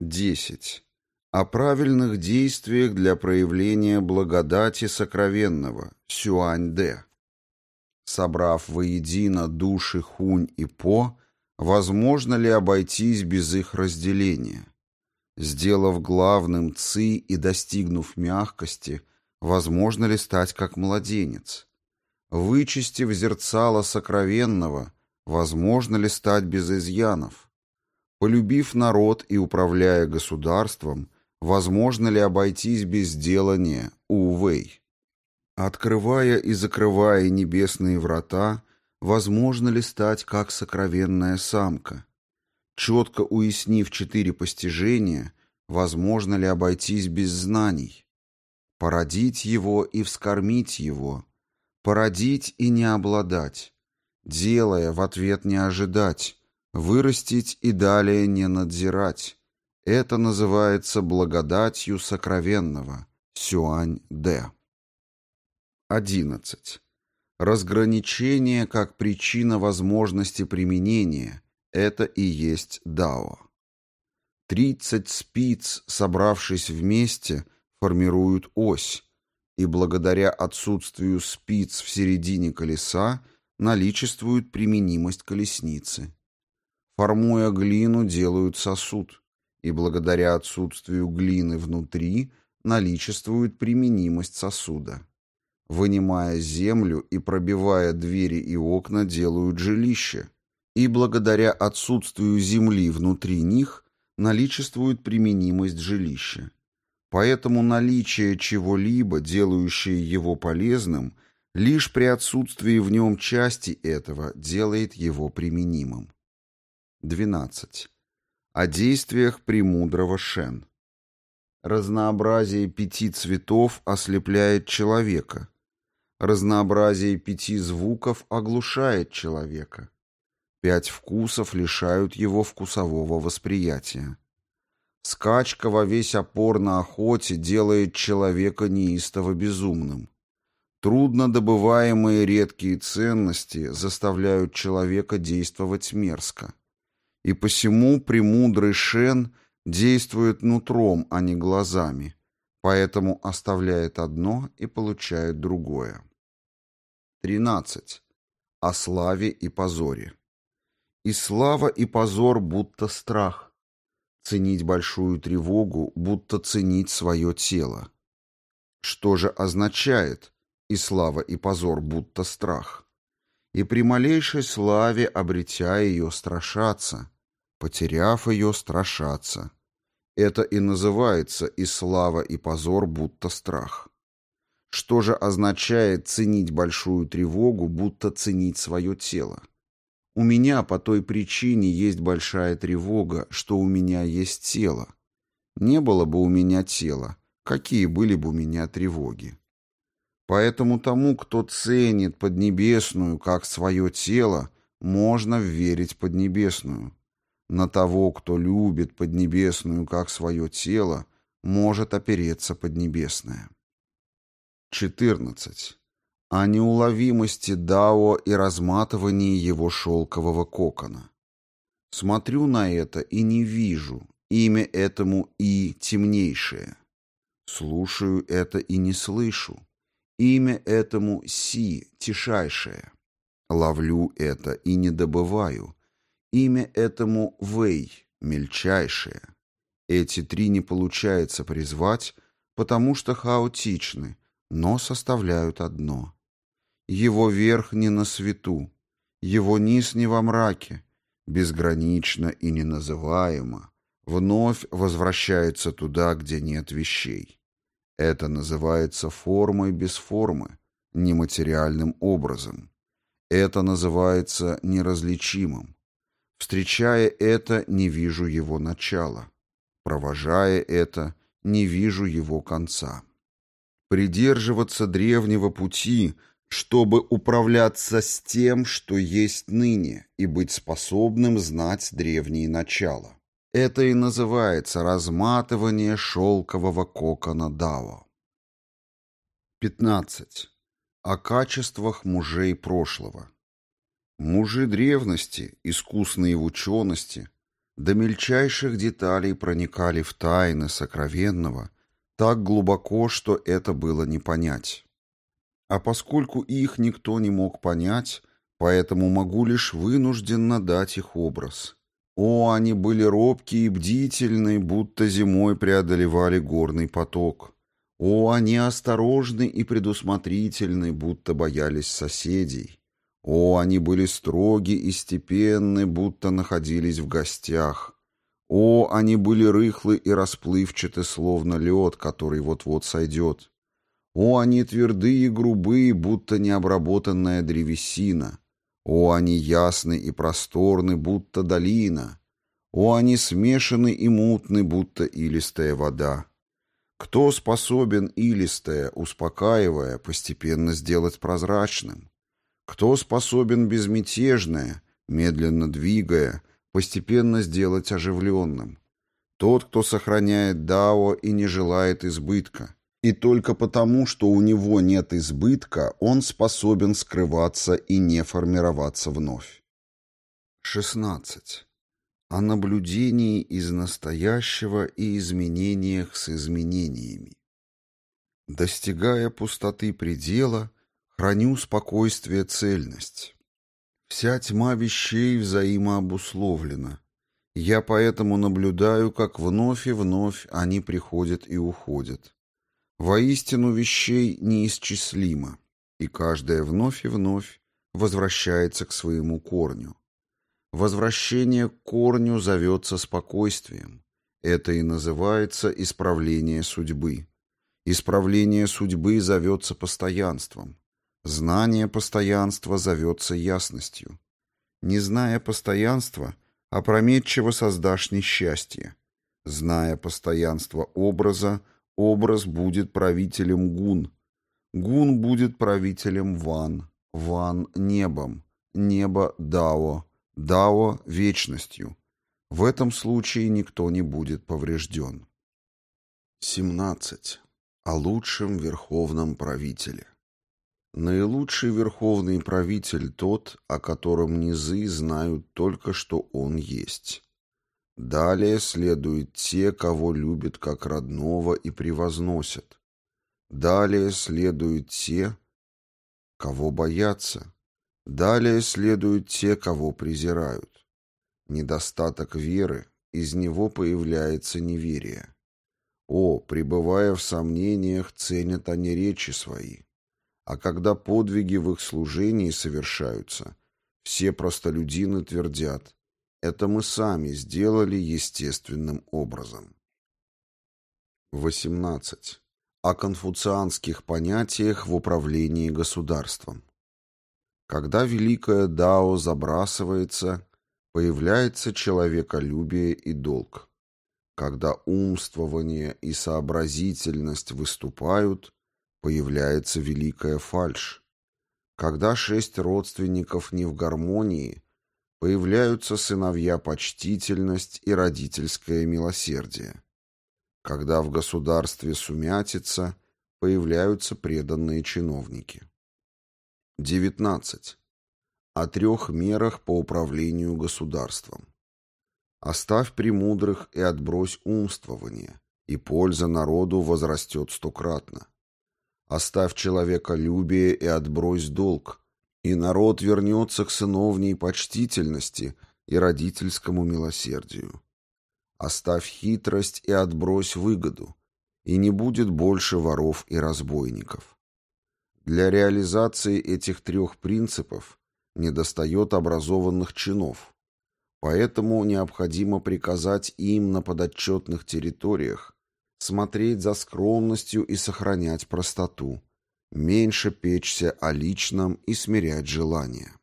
10. О правильных действиях для проявления благодати сокровенного, Сюань-Дэ. Собрав воедино души Хунь и По, возможно ли обойтись без их разделения? Сделав главным Ци и достигнув мягкости, возможно ли стать как младенец? Вычистив зерцало сокровенного, возможно ли стать без изъянов? Полюбив народ и управляя государством, возможно ли обойтись без делания, увей? Открывая и закрывая небесные врата, возможно ли стать как сокровенная самка? Четко уяснив четыре постижения, возможно ли обойтись без знаний? Породить его и вскормить его, породить и не обладать, делая в ответ не ожидать, Вырастить и далее не надзирать. Это называется благодатью сокровенного. Сюань-Дэ. 11. Разграничение как причина возможности применения – это и есть дао. 30 спиц, собравшись вместе, формируют ось, и благодаря отсутствию спиц в середине колеса наличествует применимость колесницы. Формуя глину, делают сосуд, и благодаря отсутствию глины внутри наличествует применимость сосуда. Вынимая землю и пробивая двери и окна, делают жилище, и благодаря отсутствию земли внутри них наличествует применимость жилища. Поэтому наличие чего-либо, делающее его полезным, лишь при отсутствии в нем части этого делает его применимым. 12. О действиях премудрого Шен. Разнообразие пяти цветов ослепляет человека. Разнообразие пяти звуков оглушает человека. Пять вкусов лишают его вкусового восприятия. Скачка во весь опор на охоте делает человека неистово безумным. Трудно добываемые редкие ценности заставляют человека действовать мерзко и посему премудрый Шен действует нутром, а не глазами, поэтому оставляет одно и получает другое. 13. О славе и позоре. И слава и позор будто страх. Ценить большую тревогу, будто ценить свое тело. Что же означает и слава и позор будто страх? И при малейшей славе, обретя ее, страшаться, потеряв ее, страшаться. Это и называется и слава, и позор, будто страх. Что же означает ценить большую тревогу, будто ценить свое тело? У меня по той причине есть большая тревога, что у меня есть тело. Не было бы у меня тела, какие были бы у меня тревоги? Поэтому тому, кто ценит Поднебесную как свое тело, можно верить Поднебесную. На того, кто любит Поднебесную как свое тело, может опереться Поднебесное. 14. О неуловимости Дао и разматывании его шелкового кокона. Смотрю на это и не вижу, имя этому и темнейшее. Слушаю это и не слышу, имя этому си, тишайшее. Ловлю это и не добываю, Имя этому Вэй, мельчайшее. Эти три не получается призвать, потому что хаотичны, но составляют одно. Его верх не на свету, его низ не во мраке, безгранично и неназываемо, вновь возвращается туда, где нет вещей. Это называется формой без формы, нематериальным образом. Это называется неразличимым. Встречая это, не вижу его начала. Провожая это, не вижу его конца. Придерживаться древнего пути, чтобы управляться с тем, что есть ныне, и быть способным знать древние начала. Это и называется разматывание шелкового кокона Дао. 15. О качествах мужей прошлого. Мужи древности, искусные в учености, до мельчайших деталей проникали в тайны сокровенного так глубоко, что это было не понять. А поскольку их никто не мог понять, поэтому могу лишь вынужденно дать их образ. О, они были робкие и бдительны, будто зимой преодолевали горный поток. О, они осторожны и предусмотрительны, будто боялись соседей. О, они были строги и степенны, будто находились в гостях. О, они были рыхлы и расплывчаты, словно лед, который вот-вот сойдет. О, они твердые и грубые, будто необработанная древесина. О, они ясны и просторны, будто долина. О, они смешаны и мутны, будто илистая вода. Кто способен илистое, успокаивая, постепенно сделать прозрачным? Кто способен безмятежное, медленно двигая, постепенно сделать оживленным? Тот, кто сохраняет дао и не желает избытка. И только потому, что у него нет избытка, он способен скрываться и не формироваться вновь. 16. О наблюдении из настоящего и изменениях с изменениями. Достигая пустоты предела, храню спокойствие цельность. Вся тьма вещей взаимообусловлена. Я поэтому наблюдаю, как вновь и вновь они приходят и уходят. Воистину вещей неисчислимо, и каждая вновь и вновь возвращается к своему корню. Возвращение к корню зовется спокойствием. Это и называется исправление судьбы. Исправление судьбы зовется постоянством. Знание постоянства зовется ясностью. Не зная постоянства, опрометчиво создашь несчастье. Зная постоянство образа, Образ будет правителем Гун. Гун будет правителем Ван. Ван — небом. Небо — Дао. Дао — вечностью. В этом случае никто не будет поврежден. 17. О лучшем верховном правителе. Наилучший верховный правитель тот, о котором низы знают только, что он есть. Далее следуют те, кого любят как родного и превозносят. Далее следуют те, кого боятся. Далее следуют те, кого презирают. Недостаток веры, из него появляется неверие. О, пребывая в сомнениях, ценят они речи свои. А когда подвиги в их служении совершаются, все простолюдины твердят это мы сами сделали естественным образом. 18. О конфуцианских понятиях в управлении государством. Когда великое Дао забрасывается, появляется человеколюбие и долг. Когда умствование и сообразительность выступают, появляется великая фальшь. Когда шесть родственников не в гармонии – появляются сыновья почтительность и родительское милосердие. Когда в государстве сумятица, появляются преданные чиновники. 19. О трех мерах по управлению государством. Оставь премудрых и отбрось умствование, и польза народу возрастет стократно. Оставь человеколюбие и отбрось долг, и народ вернется к сыновней почтительности и родительскому милосердию. Оставь хитрость и отбрось выгоду, и не будет больше воров и разбойников. Для реализации этих трех принципов недостает образованных чинов, поэтому необходимо приказать им на подотчетных территориях смотреть за скромностью и сохранять простоту, меньше печься о личном и смирять желания.